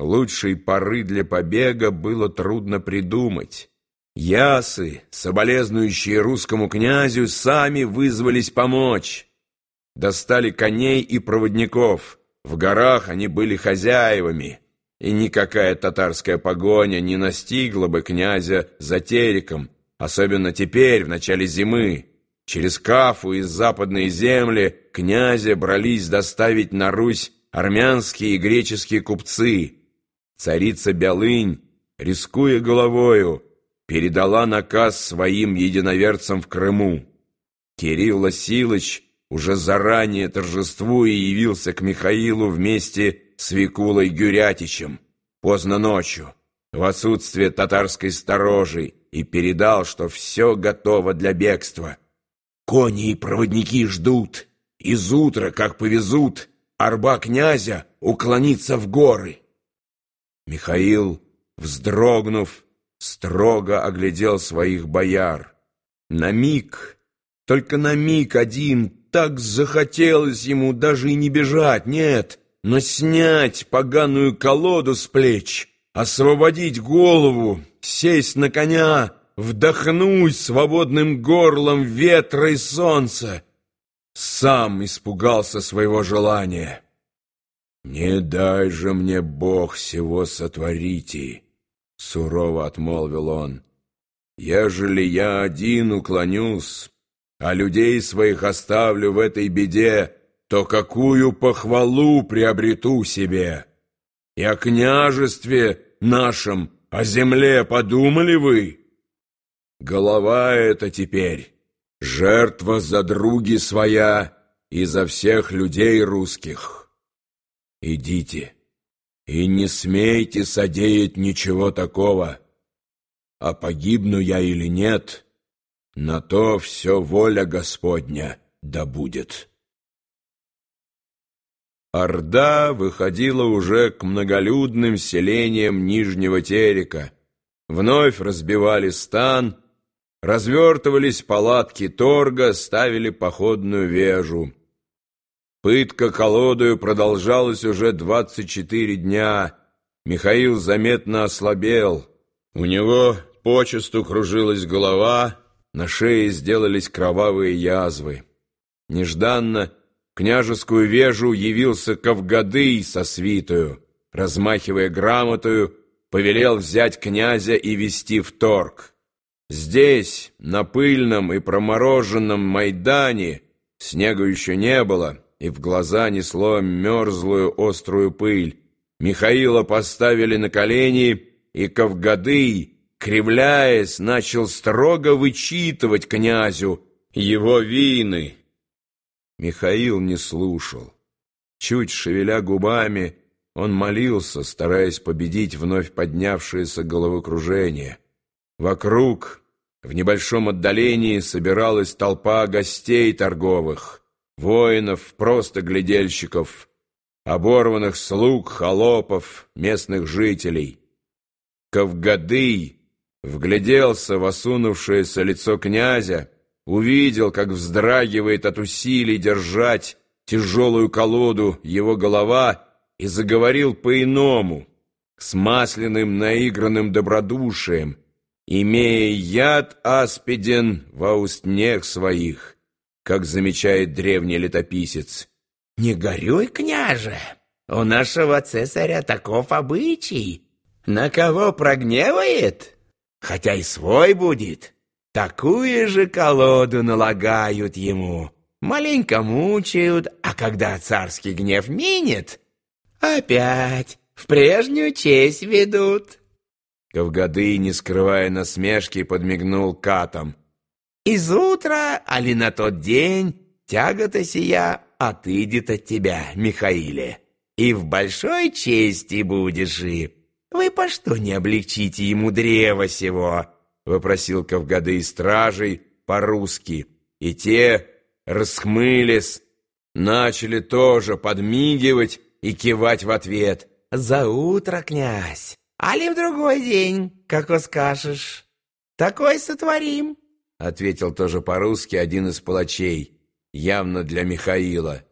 Лучшей поры для побега было трудно придумать. Ясы, соболезнующие русскому князю, сами вызвались помочь. Достали коней и проводников. В горах они были хозяевами, и никакая татарская погоня не настигла бы князя за тереком, особенно теперь, в начале зимы. Через Кафу и западные земли князя брались доставить на Русь армянские и греческие купцы. Царица Бялынь, рискуя головою, передала наказ своим единоверцам в Крыму. Кирилл Василович уже заранее торжествуя явился к Михаилу вместе с Викулой Гюрятичем поздно ночью, в отсутствие татарской сторожи, и передал, что все готово для бегства. Кони и проводники ждут, из утра, как повезут, арба князя уклонится в горы. Михаил, вздрогнув, строго оглядел своих бояр. На миг, только на миг один, так захотелось ему даже и не бежать, нет, но снять поганую колоду с плеч, освободить голову, сесть на коня, вдохнуть свободным горлом ветра и солнца. Сам испугался своего желания. «Не дай же мне Бог всего сотворите!» — сурово отмолвил он. «Ежели я один уклонюсь, а людей своих оставлю в этой беде, то какую похвалу приобрету себе? И о княжестве нашем, о земле подумали вы? Голова эта теперь, жертва за други своя и за всех людей русских». Идите и не смейте содеять ничего такого. А погибну я или нет, на то все воля Господня да будет. Орда выходила уже к многолюдным селениям Нижнего Терека. Вновь разбивали стан, развертывались палатки торга, ставили походную вежу. Пытка колодою продолжалась уже двадцать четыре дня. Михаил заметно ослабел. У него почесту кружилась голова, на шее сделались кровавые язвы. Нежданно княжескую вежу явился Кавгадый со свитою, размахивая грамотою, повелел взять князя и вести в торг. Здесь, на пыльном и промороженном Майдане, снега еще не было, и в глаза несло мерзлую острую пыль. Михаила поставили на колени, и Кавгадый, кривляясь, начал строго вычитывать князю его вины. Михаил не слушал. Чуть шевеля губами, он молился, стараясь победить вновь поднявшееся головокружение. Вокруг, в небольшом отдалении, собиралась толпа гостей торговых — воинов, просто глядельщиков, оборванных слуг, холопов, местных жителей. Кавгадый вгляделся в осунувшееся лицо князя, увидел, как вздрагивает от усилий держать тяжелую колоду его голова и заговорил по-иному, с масляным наигранным добродушием, имея яд аспиден во устнех своих — как замечает древний летописец. «Не горюй, княже, у нашего цесаря таков обычай. На кого прогневает, хотя и свой будет, такую же колоду налагают ему, маленько мучают, а когда царский гнев минет, опять в прежнюю честь ведут». Кавгады, не скрывая насмешки, подмигнул катом. Из утра, али на тот день, тягота сия отыдет от тебя, Михаиле, и в большой чести будешь и. Вы по что не облегчите ему древо сего?» — вопросил Кавгады стражей по-русски, и те расхмылись, начали тоже подмигивать и кивать в ответ. «За утро, князь, али в другой день, как скажешь, такой сотворим» ответил тоже по-русски один из палачей, явно для Михаила.